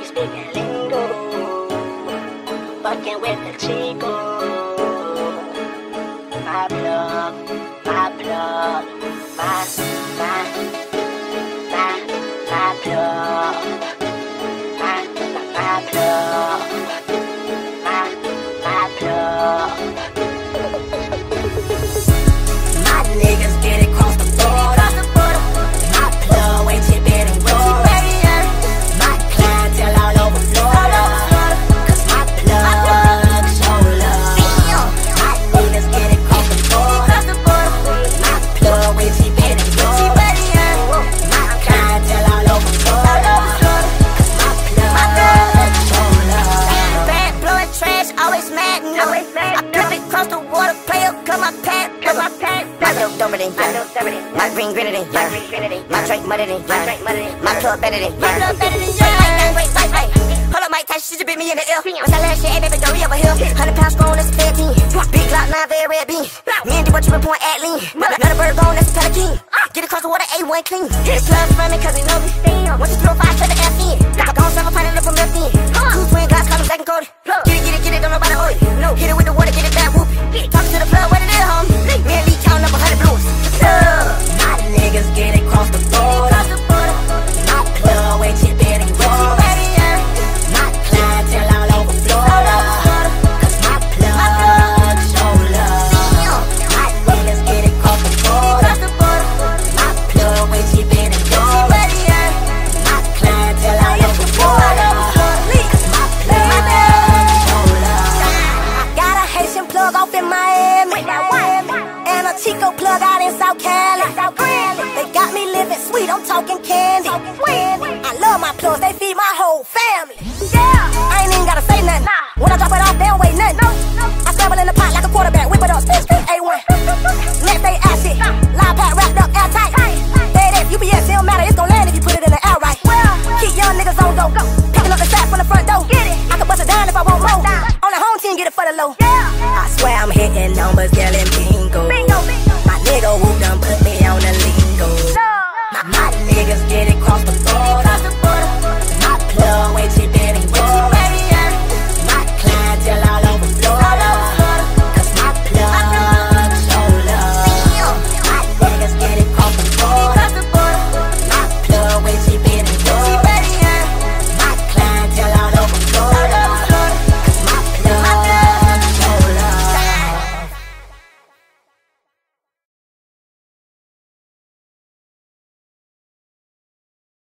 we speaking lingo. Fucking with the chico. My blood, my blood, my, my, my, my blood. My, my, my blood. Always. No. I flip it across the water, play up, cut my pad. My dope dumber than yours. My green greener than yours. My drink mudder than yours. My plug better than yours. Wait, wait, wait. Hold up, Mike she just bit me in the ear. What's that last shit? Hey, baby, don't over here. 100 pounds strong, that's team. Big Glock 9, very red bean. Me and do what you report at lean. Another bird gone, that's a pelican. Ah. Get across the water, A1 clean. Hit the club from me, cause he know me. Once you throw five, cut the F in. Serve a pint of the from left in. Two plug off in Miami. And a Chico plug out in South Cali. They got me living sweet, I'm talking candy. I love my plugs, they feed my whole family. Yeah, I ain't even gotta say nothing. When I drop it off, they don't weigh nothing. I scramble in the pot like a Talking numbers, girl, and